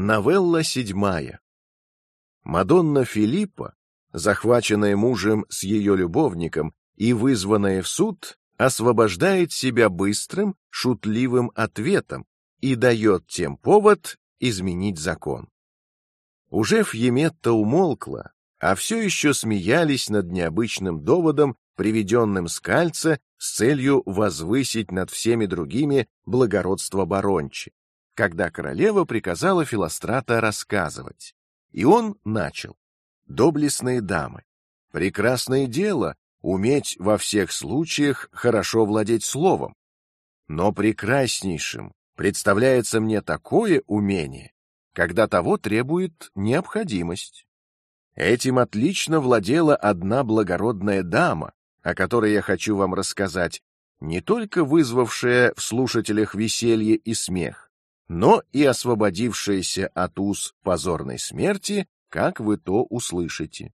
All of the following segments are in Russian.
Новелла седьмая. Мадонна Филиппа, захваченная мужем с ее любовником и вызванная в суд, освобождает себя быстрым, шутливым ответом и дает тем повод изменить закон. Уже Фьеметта умолкла, а все еще смеялись над необычным доводом, приведенным Скальца с целью возвысить над всеми другими благородство Барончи когда королева приказала Филострата рассказывать. И он начал: доблестные дамы, прекрасное дело уметь во всех случаях хорошо владеть словом, но прекраснейшим представляется мне такое умение, когда того требует необходимость. Этим отлично владела одна благородная дама, о которой я хочу вам рассказать, не только вызвавшая в слушателях веселье и смех, но и освободившаяся от уз позорной смерти, как вы то услышите.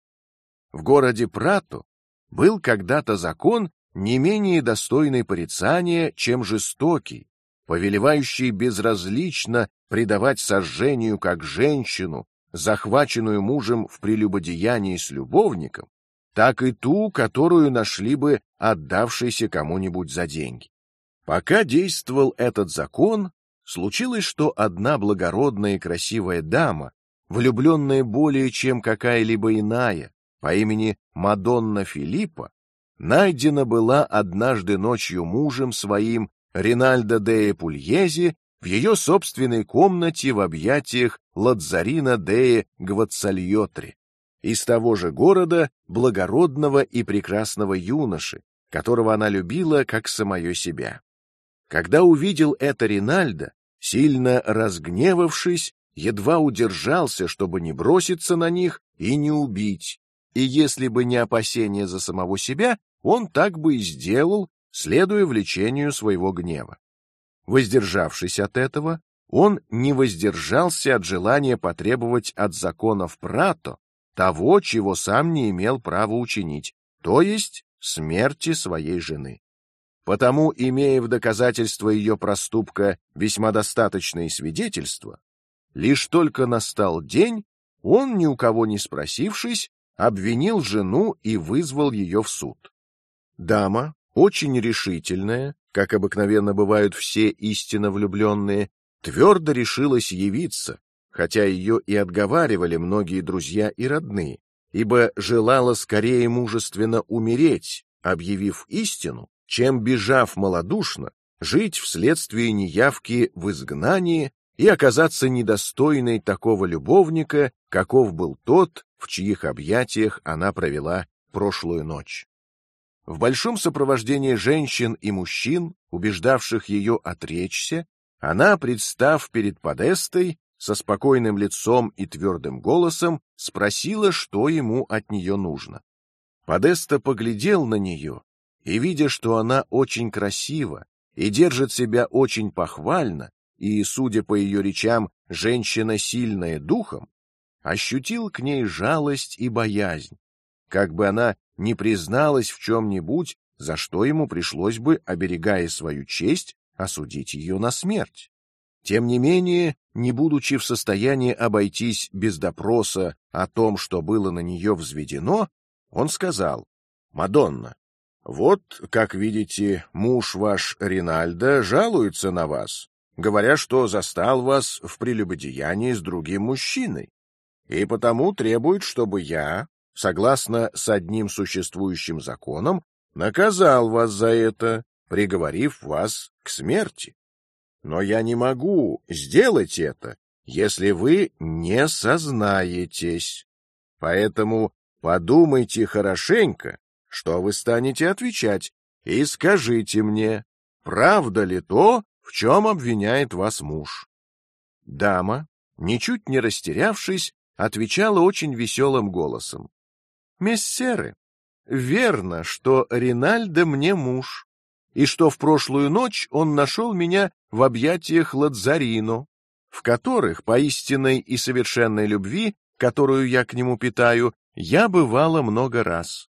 В городе Прато был когда-то закон не менее достойный порицания, чем жестокий, повелевающий безразлично предавать сожжению как женщину, захваченную мужем в прелюбодеянии с любовником, так и ту, которую нашли бы отдавшейся кому-нибудь за деньги. Пока действовал этот закон, случилось, что одна благородная и красивая дама, влюбленная более чем какая-либо иная, по имени Мадонна Филиппа, найдена была однажды ночью мужем своим Ринальдо де Пульези в ее собственной комнате в объятиях Ладзарина де Гвацальотри из того же города благородного и прекрасного юноши, которого она любила как самое себя. Когда увидел это Ринальдо, Сильно разгневавшись, едва удержался, чтобы не броситься на них и не убить. И если бы не опасение за самого себя, он так бы и сделал, следуя влечению своего гнева. Воздержавшись от этого, он не воздержался от желания потребовать от законов Прато того, чего сам не имел права учинить, то есть смерти своей жены. Потому, имея в доказательство ее проступка весьма достаточные свидетельства, лишь только настал день, он ни у кого не спросившись обвинил жену и вызвал ее в суд. Дама, очень решительная, как обыкновенно бывают все истинно влюбленные, твердо решилась явиться, хотя ее и отговаривали многие друзья и родные, ибо желала скорее мужественно умереть, объявив истину, чем бежав малодушно жить вследствие неявки в изгнании и оказаться недостойной такого любовника, каков был тот, в чьих объятиях она провела прошлую ночь. В большом сопровождении женщин и мужчин, убеждавших ее отречься, она, представ перед Подестой, со спокойным лицом и твердым голосом спросила, что ему от нее нужно. Подеста поглядел на нее и видя, что она очень красива и держит себя очень похвально, и, судя по ее речам, женщина сильная духом, ощутил к ней жалость и боязнь, как бы она не призналась в чем-нибудь, за что ему пришлось бы, оберегая свою честь, осудить ее на смерть. Тем не менее, не будучи в состоянии обойтись без допроса о том, что было на нее взведено, он сказал: "Мадонна, вот, как видите, муж ваш Ринальдо жалуется на вас, говоря, что застал вас в прелюбодеянии с другим мужчиной, и потому требует, чтобы я, согласно с одним существующим законом, наказал вас за это, приговорив вас к смерти. Но я не могу сделать это, если вы не сознаетесь. Поэтому подумайте хорошенько что вы станете отвечать, и скажите мне, правда ли то, в чем обвиняет вас муж? Дама, ничуть не растерявшись, отвечала очень веселым голосом: "Мессеры, верно, что Ринальдо мне муж, и что в прошлую ночь он нашел меня в объятиях Ладзарино, в которых по истинной и совершенной любви, которую я к нему питаю, я бывала много раз.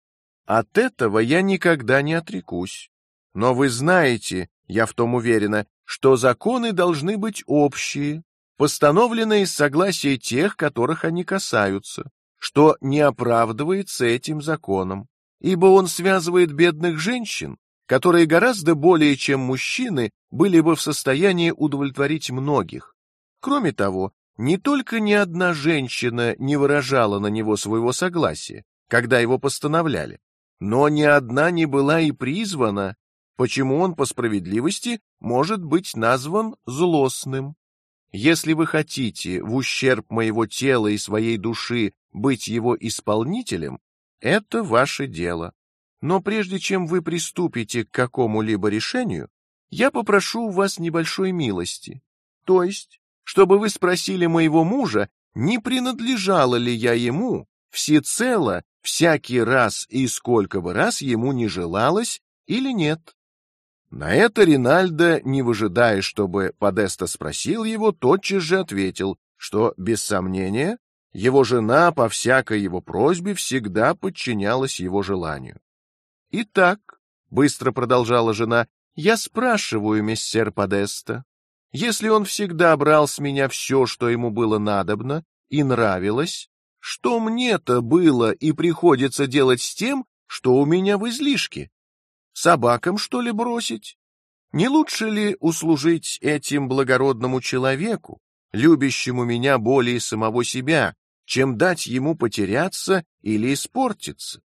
От этого я никогда не отрекусь. Но вы знаете, я в том уверена, что законы должны быть общие, постановлено из согласия тех, которых они касаются, что не оправдывается этим законом, ибо он связывает бедных женщин, которые гораздо более чем мужчины были бы в состоянии удовлетворить многих. Кроме того, не только ни одна женщина не выражала на него своего согласия, когда его постановляли, но ни одна не была и призвана, почему он по справедливости может быть назван злостным. Если вы хотите в ущерб моего тела и своей души быть его исполнителем, это ваше дело. Но прежде чем вы приступите к какому-либо решению, я попрошу у вас небольшой милости, то есть, чтобы вы спросили моего мужа, не принадлежала ли я ему всецело всякий раз и сколько бы раз ему не желалось или нет. На это Ринальдо, не выжидая, чтобы Подеста спросил его, тотчас же ответил, что без сомнения его жена по всякой его просьбе всегда подчинялась его желанию. Итак, быстро продолжала жена, я спрашиваю мессер Подеста, если он всегда брал с меня все, что ему было надобно и нравилось, что мне-то было и приходится делать с тем, что у меня в излишке? Собакам что ли бросить? Не лучше ли услужить этим благородному человеку, любящему меня более самого себя, чем дать ему потеряться или испортиться?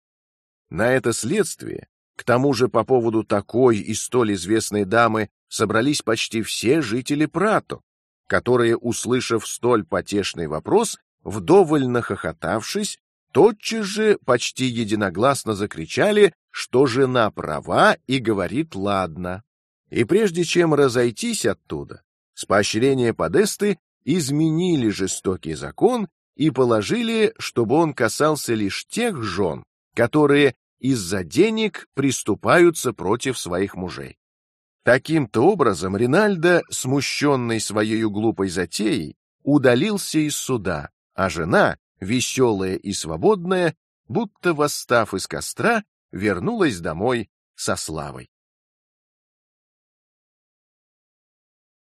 На это следствие, к тому же по поводу такой и столь известной дамы собрались почти все жители Прато, которые, услышав столь потешный вопрос, вдоволь нахохотавшись, тотчас же почти единогласно закричали, что жена права и говорит ладно. И прежде чем разойтись оттуда, с поощрения Подесты изменили жестокий закон и положили, чтобы он касался лишь тех жен, которые из-за денег приступаются против своих мужей. Таким-то образом Ринальдо, смущенный своей глупой затеей, удалился из суда, а жена, веселая и свободная, будто восстав из костра, вернулась домой со славой.